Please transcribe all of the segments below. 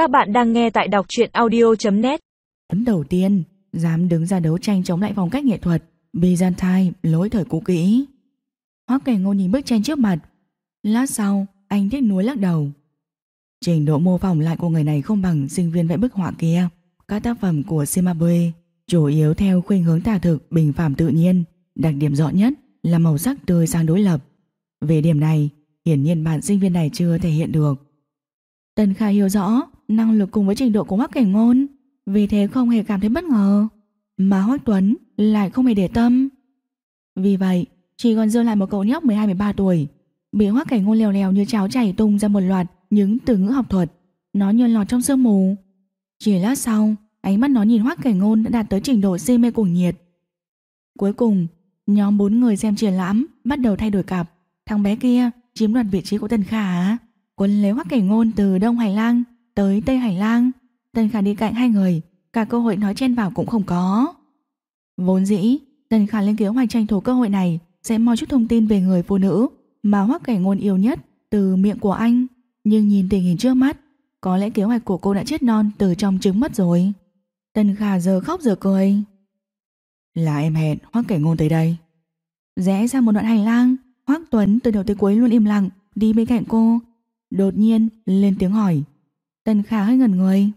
Các bạn đang nghe tại đọc truyện audio.net Ấn đầu tiên, dám đứng ra đấu tranh chống lại phong cách nghệ thuật Byzantine lối thời cũ kỹ. Hoắc Cảnh Ngôn nhìn bức tranh trước mặt. Lát sau, anh tiếc nuối lắc đầu. Trình độ mô phỏng lại của người này không bằng sinh viên vẽ bức họa kia. Các tác phẩm của Cimabue chủ yếu theo khuynh hướng tả thực bình phạm tự nhiên, đặc điểm rõ nhất là màu sắc tươi sáng đối lập. Về điểm này, hiển nhiên bạn sinh viên này chưa thể hiện được. Tần Kha hiểu rõ năng lực cùng với trình độ của Hoắc Cảnh Ngôn, vì thế không hề cảm thấy bất ngờ, mà Hoắc Tuấn lại không hề để tâm. Vì vậy, chỉ còn dư lại một cậu nhóc 12-13 tuổi, bị Hoắc Cảnh Ngôn lèo lèo như cháo chảy tung ra một loạt những từ ngữ học thuật, nó như lọt trong sương mù. Chỉ lát sau, ánh mắt nó nhìn Hoắc Cảnh Ngôn đã đạt tới trình độ si mê cuồng nhiệt. Cuối cùng, nhóm bốn người xem triển lãm bắt đầu thay đổi cặp, thằng bé kia chiếm đoạt vị trí của Tần Khả, quân lấy Hoắc Cảnh Ngôn từ Đông Hải Lang tới Tây Hải Lang, Tần Khả đi cạnh hai người, cả cơ hội nói chen vào cũng không có. Vốn dĩ, Tần Khả lên kế hoạch tranh thủ cơ hội này sẽ moi chút thông tin về người phụ nữ mà Hoắc Cảnh Ngôn yêu nhất từ miệng của anh, nhưng nhìn tình hình trước mắt, có lẽ kế hoạch của cô đã chết non từ trong trứng mất rồi. Tần Khả giờ khóc giờ cười. Là em hẹn Hoắc Cảnh Ngôn tới đây. Rẽ ra một đoạn hành lang, Hoắc Tuấn từ đầu tới cuối luôn im lặng đi bên cạnh cô. Đột nhiên lên tiếng hỏi. Tần Khả hơi ngẩn người.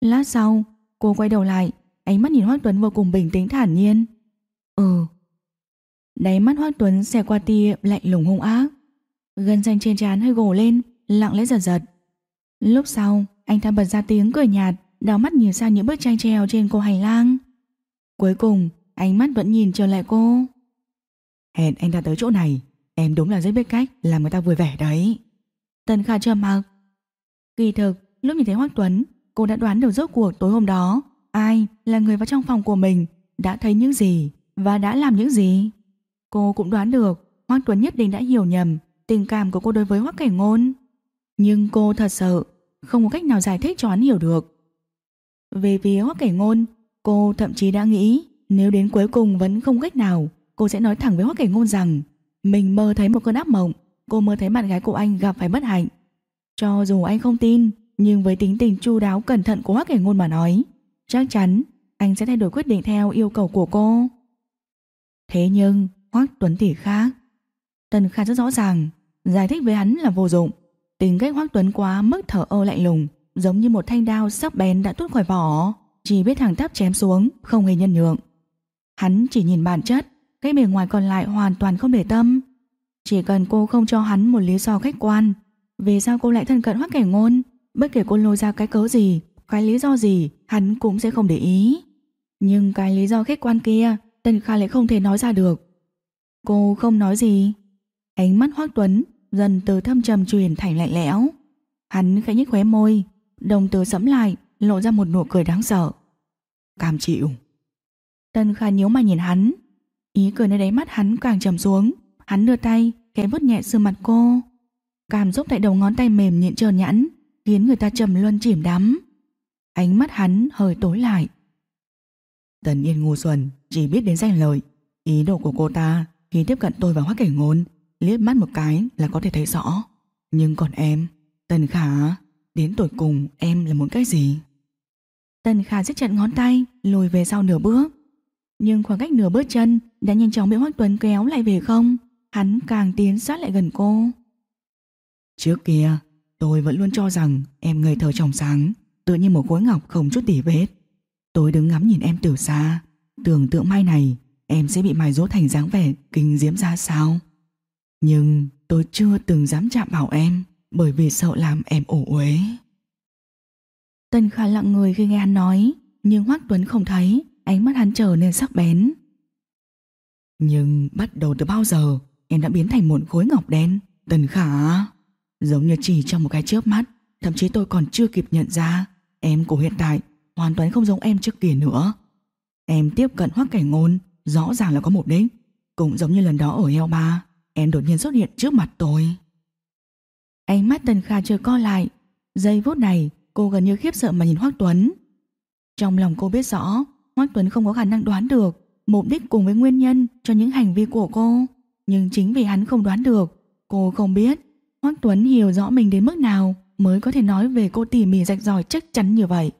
Lát sau, cô quay đầu lại, ánh mắt nhìn Hoắc Tuấn vô cùng bình tĩnh thản nhiên. Ừ. Đáy mắt Hoắc Tuấn xẹt qua tia lạnh lùng hung ác. Gân xanh trên trán hơi gồ lên, lặng lẽ giật giật. Lúc sau, anh ta bật ra tiếng cười nhạt, đảo mắt nhìn sang những bức tranh treo trên cô hành lang. Cuối cùng, ánh mắt vẫn nhìn trở lại cô. Hẹn anh ta tới chỗ này, em đúng là rất biết cách làm người ta vui vẻ đấy. Tần Khả trầm mặc. Kỳ thực, lúc nhìn thấy Hoắc Tuấn, cô đã đoán được rốt cuộc tối hôm đó ai là người vào trong phòng của mình, đã thấy những gì và đã làm những gì. Cô cũng đoán được Hoắc Tuấn nhất định đã hiểu nhầm tình cảm của cô đối với Hoắc Cảnh Ngôn. Nhưng cô thật sự không có cách nào giải thích cho hắn hiểu được. Về phía Hoắc Cảnh Ngôn, cô thậm chí đã nghĩ nếu đến cuối cùng vẫn không cách nào, cô sẽ nói thẳng với Hoắc Cảnh Ngôn rằng mình mơ thấy một cơn ác mộng, cô mơ thấy bạn gái của anh gặp phải bất hạnh. Cho dù anh không tin, nhưng với tính tình chu đáo cẩn thận của Hoắc Cảnh Ngôn mà nói, chắc chắn anh sẽ thay đổi quyết định theo yêu cầu của cô. Thế nhưng, Hoắc Tuấn thì khác. Tần Kha rất rõ ràng, giải thích với hắn là vô dụng. Tính cách Hoắc Tuấn quá mức thở ơ lạnh lùng, giống như một thanh đao sắc bén đã tuốt khỏi vỏ, chỉ biết thẳng tắp chém xuống, không hề nhân nhượng. Hắn chỉ nhìn bản chất, cái bề ngoài còn lại hoàn toàn không để tâm. Chỉ cần cô không cho hắn một lý do khách quan, về sao cô lại thân cận Hoắc Cảnh Ngôn, bất kể cô lôi ra cái cớ gì, cái lý do gì, hắn cũng sẽ không để ý. Nhưng cái lý do khách quan kia, Tần Kha lại không thể nói ra được. Cô không nói gì. Ánh mắt Hoắc Tuấn dần từ thâm trầm chuyển thành lạnh lẽo. Hắn khẽ nhếch khóe môi, đồng tử sẫm lại, lộ ra một nụ cười đáng sợ. Cảm chịu. Tần Kha nhíu mày nhìn hắn, ý cười nơi đáy mắt hắn càng trầm xuống, hắn đưa tay khẽ vuốt nhẹ sườn mặt cô. Cảm xúc tại đầu ngón tay mềm nhịn trơn nhẵn, khiến người ta trầm luân chìm đắm. Ánh mắt hắn hơi tối lại. Tần Yên ngu xuẩn, chỉ biết đến danh lợi. Ý đồ của cô ta khi tiếp cận tôi và Hoắc Cảnh Ngôn, liếc mắt một cái là có thể thấy rõ. Nhưng còn em, Tần Khả, đến tuổi cùng em là muốn cái gì? Tần Khả siết chặt ngón tay, lùi về sau nửa bước. Nhưng khoảng cách nửa bước chân đã nhanh chóng bị Hoắc Tuấn kéo lại về không, hắn càng tiến sát lại gần cô. Trước kia, tôi vẫn luôn cho rằng em ngây thơ trong sáng, tự như một khối ngọc không chút tỉ vết. Tôi đứng ngắm nhìn em từ xa, tưởng tượng mai này em sẽ bị mài dỗ thành dáng vẻ kinh diễm ra sao. Nhưng tôi chưa từng dám chạm vào em bởi vì sợ làm em ổ uế. Tân Khả lặng người khi nghe hắn nói, nhưng Hoắc Tuấn không thấy, ánh mắt hắn trở nên sắc bén. Nhưng bắt đầu từ bao giờ em đã biến thành một khối ngọc đen, Tần Khả. Giống như chỉ trong một cái chớp mắt, thậm chí tôi còn chưa kịp nhận ra, em của hiện tại hoàn toàn không giống em trước kia nữa. Em tiếp cận Hoắc Cảnh Ngôn, rõ ràng là có mục đích, cũng giống như lần đó ở Heo Ba, em đột nhiên xuất hiện trước mặt tôi. Ánh mắt Tần kha chưa co lại, giây phút này cô gần như khiếp sợ mà nhìn Hoắc Tuấn. Trong lòng cô biết rõ, Hoắc Tuấn không có khả năng đoán được mục đích cùng với nguyên nhân cho những hành vi của cô, nhưng chính vì hắn không đoán được, cô không biết Hoắc Tuấn hiểu rõ mình đến mức nào, mới có thể nói về cô tỉ mỉ rạch ròi chắc chắn như vậy.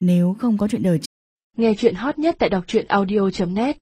Nếu không có chuyện đời Nghe chuyện hot nhất tại đọc truyện audio.net